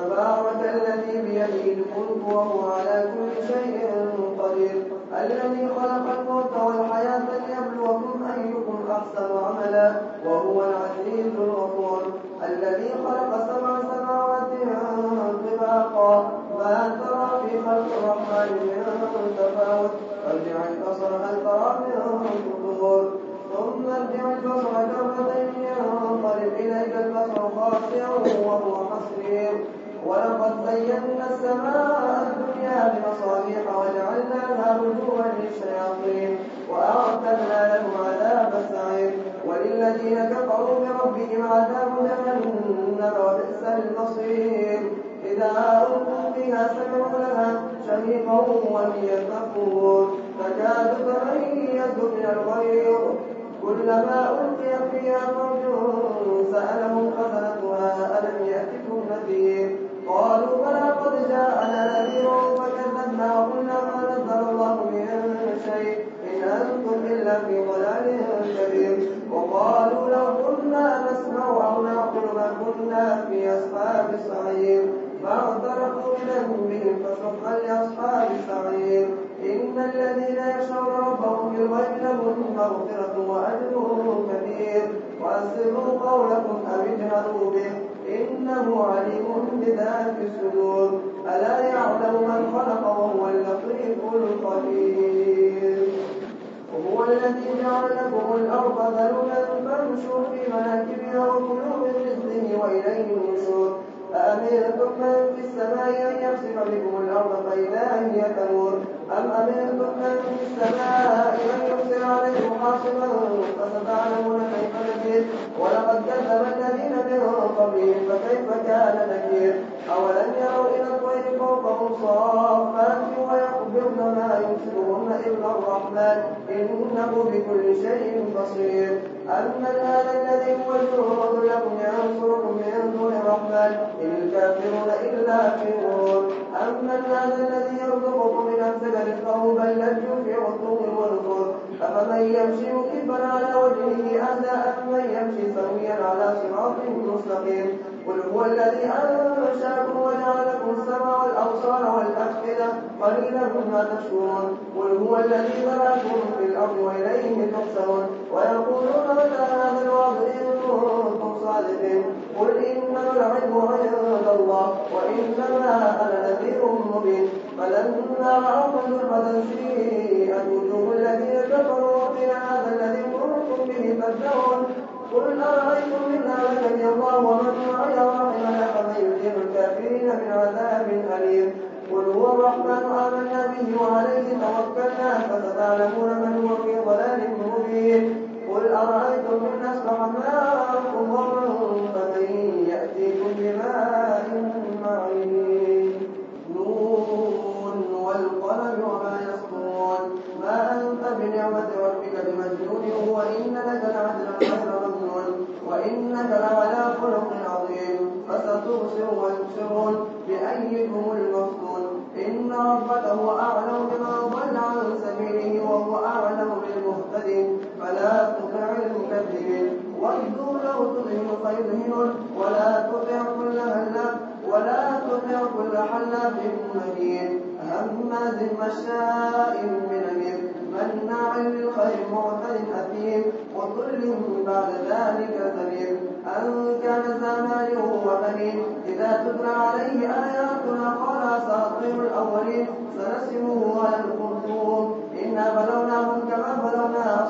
تبارك الذي بيده الملك وهو على كل شيء قدير. الذي خلق الموت والحياة ليبلوكم أيكم أحسن عملا وهو العزيز الغفور. الذي خلق سبع سماوات طباقا. ما ترى في خلق الرحمن من تفاوت. ارجع البصر هل ترى من فطور ثم ارجع البصر كرتين ينقلب إليك البصر خاسئا وهو حصير ولقد زينا السماء الدنيا بمصابيح وجعلناها رجوما للشياطين وأعتدنا لهم عذاب السعير. وللذين كفروا بربهم عذاب جهنم وبئس المصير. إذا ألقوا فيها سمعوا لها شهيقا وهي تفور. تكاد تميز من الغيظ. كلما ألقي فيها فوج سألهم خزنتها ألم يأتكم نذير؟ قالوا بلى قد جاءنا نذير فكذبنا وقلنا ما نزل الله من شيء إن أنتم إلا في ضلال كبير وقالوا لو كنا نسمع أو نعقل ما كنا في أصحاب السعير. فاعترفوا بذنبهم فسحقا لأصحاب السعير. إن الذين يخشون ربهم بالغيب لهم مغفرة وأجر كبير. وأسروا قولكم أو اجهروا به. إنه عليم بذات الصدور. ألا يعلم من خلق وهو اللطيف الخبير. وهو الذي جعل لكم الأرض ذلولا فامشوا في مناكبها وكلوا من رزقه وإليه النشور. أأمنتم من في السماء أن يخسف بكم الأرض فإذا هي تمور؟ أم أمنتم من في السماء إنه بكل شيء بصير. أمن هذا الذي هو الجنود لكم ينصركم من دون الرحمن إن الكافرون إلا في غرور أمن هذا الذي يرزقكم من أمثل رزقه بل لجوا في عتو ونفور أفمن يمشي مكبا على وجهه أهدى أمن يمشي سويا على صراط مستقيم. قل هو الذي أنشأكم وجعل لكم السمع والأبصار والأفئدة قليلا ما تشكرون. قل هو الذي ذرأكم في الأرض وإليه تحشرون ويقولون متى هذا الوعد إن كنتم صادقين. قل إنما العلم عند الله وإنما أنا نذير مبين. فلما رأوا ظلمة سيئت وجوه الذين كفروا وقيل هذا الذي كنتم به تدعون قل أرأيتم من أهلكني الله ومن فيدهنون ولا تطع كل هلاك ولا تطع كل حلاف مهين هماز مشاء بنميم مناع للخير معتد أثيم وكل بعد ذلك سبيل. أن كان ذا مال وبنين إذا تتلى عليه آياتنا قال أساطير الأولين. سنسمه على الخرطوم. إنا بلوناهم كما بلونا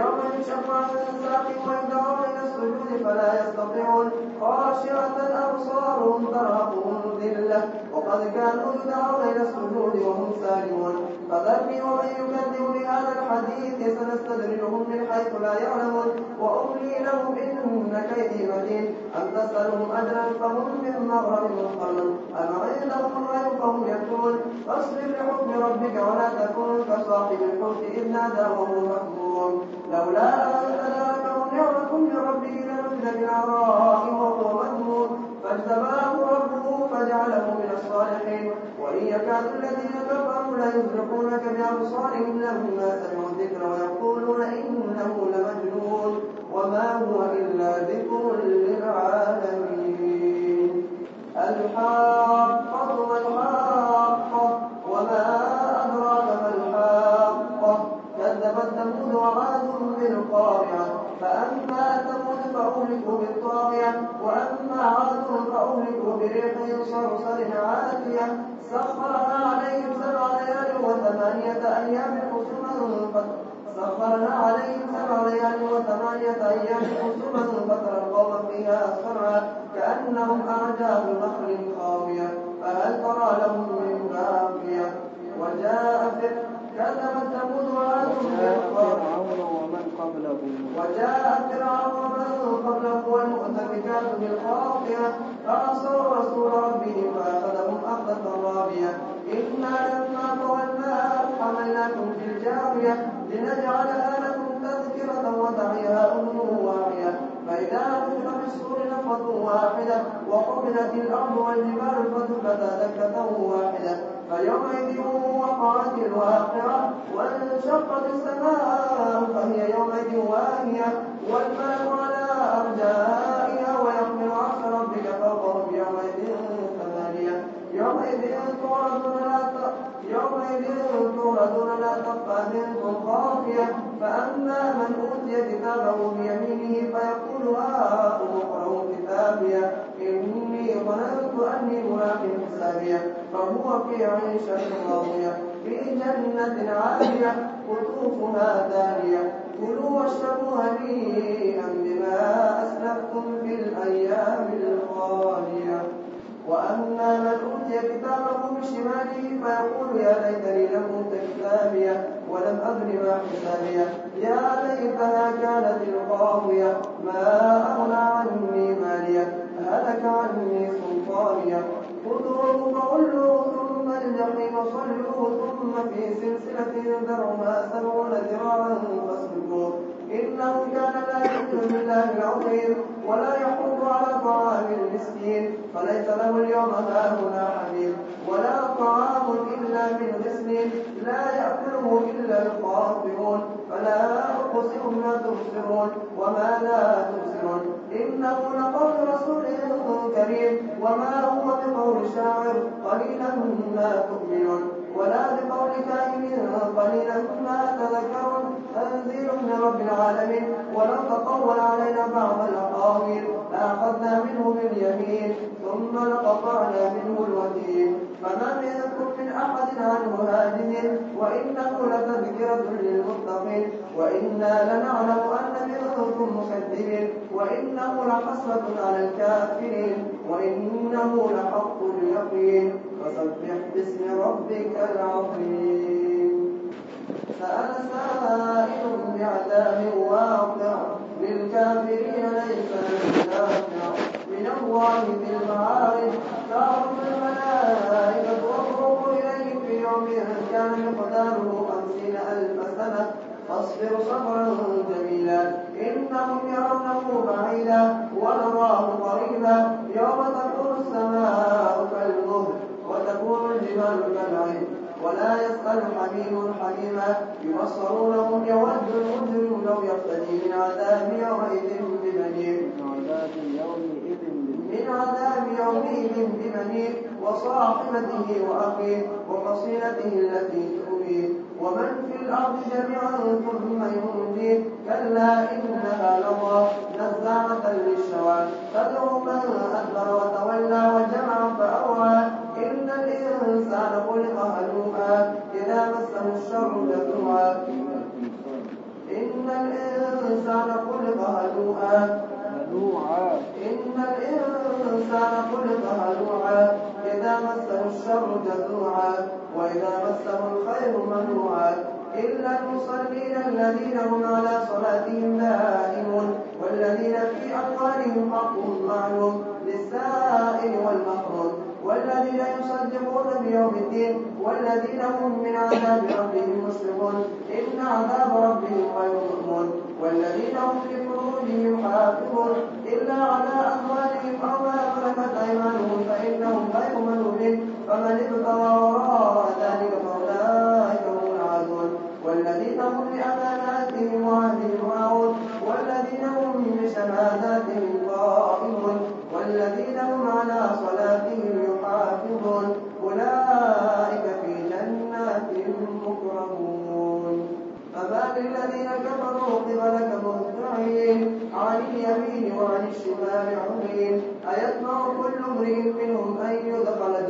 يوم يكشف عن ساق ويدعون إلى السجود فلا يستطيعون. خاشعة أبصارهم ترهقهم ذلة. وقد كانوا يدعون إلى السجود وهم سالمون. فذرني ومن يكذب بهذا الحديث سنستدرجهم من حيث لا يعلمون. وأملي لهم إن كيدي متين. أم تسألهم أجرا فهم من مغرم مثقلون أم عندهم الغيب فهم يكتبون فاصبر لحكم ربك ولا تكن كصاحب الحوت إذ نادى وهو مكبور لولا أن تداركه نعمة من ربه لنبذ بالعراء وهو مذموم فاجتباه ربه فجعله من الصالحين. وإن يكاد الذين كفروا ليزلقونك بأبصارهم لما سمعوا الذكر ويقولون إنه لمجنون. وما هو إلا ذكر للعالمين. الحاقة ما الحاقة وما أدراك ما الحاقة كذبت ثمود وعاد بالقارعة فأما ثمود فأهلكوا بالطاغية وأما عاد فأهلكوا بريح صرصر عاتية. سخرها عليهم سبع ليال وثمانية أيام حسما سخرنا عليهم سبع ليال وثمانية أيام حسما فترى القوم فيها صرعا كأنهم أعجاب نخل خاوية. فهل ترى لهم من باقية وجاء كذبت ثمود وعاد فرعون ومن قبله وجاء فرعون ومن قبله والمؤتفكات بالخاطئة فعصوا رسول ربهم فأخذهم أخذة رابية. إنا لما طغى الماء حملناكم في الجارية لنجعلها لكم تذكرة وتعيها أذن واعية. فإذا نفخ في الصور نفخة واحدة وحملت الأرض والجبال فدكتا دكة واحدة. فيومئذ وقعت الواقعة وانشقت السماء فهي يومئذ واهية والملك على أرجائها ويحمل عرش ربك فوقهم يومئذ ثمانية. يومئذ تعرضون لا يومئذ تعرضون لا تخفى منكم خافية. فأما من أوتي كتابه بيمينه فيقول هاؤم اقرءوا كتابيه إني ظننت أني ملاق حسابيه فهو في عيشة راضية في جنة عالية قطوفها دانية. كلوا واشربوا هنيئا بما أسلفتم في الأيام الخالية. وأما من أوتي كتابه بشماله فيقول يا ليتني لم أوت كتابية ولم أدر ما حسابية. يا ليتها كانت القاضية ما أغنى عني مالية. هلك عني سلطانيه خذوه فغلوه ثم الجحيم صلوه ثم في سلسلة ذرعها سبعون ذراعا فاسلكوه إنه كان لا يؤمن بالله العظيم ولا يحض على طعام المسكين. فليس له اليوم هاهنا حميم ولا طعام إلا من غسلين. لا يأكله إلا الخاطئون. فلا أقسم ما تبصرون وما لا تبصرون. إنه لقول رسول كريم وما هو بقول شاعر قليلا ما تؤمنون. ولا بقول كاهن قليلا ما تذكرون. تنزيل من رب العالمين. ولو تقول علينا بعض الأقاويل لأخذنا منه باليمين ثم لقطعنا منه الوتين. فما من لحسرة على الكافرين وإنه لحق اليقين. فسبح باسم ربك العظيم. سأل سائل بعذاب واقع للكافرين ليس دافع من الله ذي المعارف تعرف الملائكة والروح إليه في يوم كان مقداره خمسين ألف سنة. فاصبر صبرا جميلا. إنهم يرونه بعيدا ونراه قريبا يوم تكون السماء كالمهل وتكون الجبال كالعين ولا يسأل حميم حميما يبصرونهم يود المجرم لو يفتدي من عذاب يومئذ ببنيه من عذاب يومئذ ببنيه وصاحبته وأخيه وفصيلته التي ومن في الأرض جميعا ثم ينجيه كلا إنها لظى نزاعة للشوى. تدعو من أدبر وتولى وجمع فأوعى. إن الإنسان خلق هلوعا إذا مسه الشر جزوعا. إن الإنسان خلق هلوعا. إن الإنسان خلق هلوعا إذا مسه الشر جزوعا. وإذا مسه الخير منوعا إلا المصلين الذين هم على صلاتهم دائمون والذين في أموالهم حق معلوم للسائل والمحروم والذين يصدقون بيوم الدين والذين هم من عذاب ربهم مشفقون إن عذاب ربهم غير مأمون والذين هم لفروجهم حافظون إلا على أزواجهم أو ما ملكت أيمانهم فإنهم غير ملومين فمن ابتغى بشهاداتهم قائمون والذين هم على صلاتهم يحافظون. أولئك في جنات مكرمون. فما للذين كفروا قبلك مهطعين. عن اليمين وعن الشمال عمين أيطمع كل امرئ منهم أن يدخل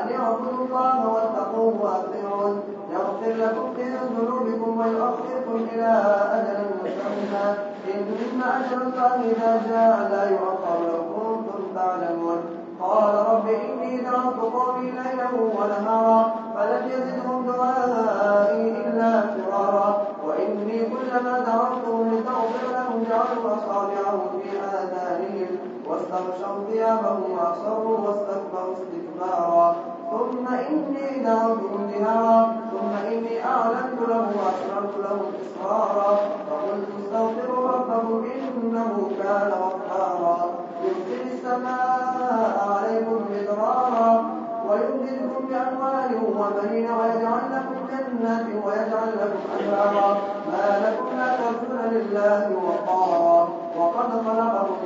أن اعبدوا الله واتقوه وأطيعون. يغفر لكم من ذنوبكم ويؤخركم إلى أجل مسمى. إن أجل الله إذا جاء لا يؤخر لو كنتم تعلمون. قال رب إني دعوت قومي ليلا ونهارا فلم يزدهم دعائي إلا فرارا. وإني كلما دعوتهم لتغفر لهم جعلوا أصابعهم في آذانهم. واستغشوا ثيابهم وأصروا واستكبروا استكبارا. ثم إني دعوتهم جهارا ثم إني أعلنت له وأسررت له إسرارا فقلت استغفروا ربكم إنه كان غفارا يرسل السماء عليكم مدرارا ويمددكم بأموال وبنين ويجعل لكم جنات ويجعل لكم أنهارا. ما لكم لا ترجون لله وقارا. وقد خلقكم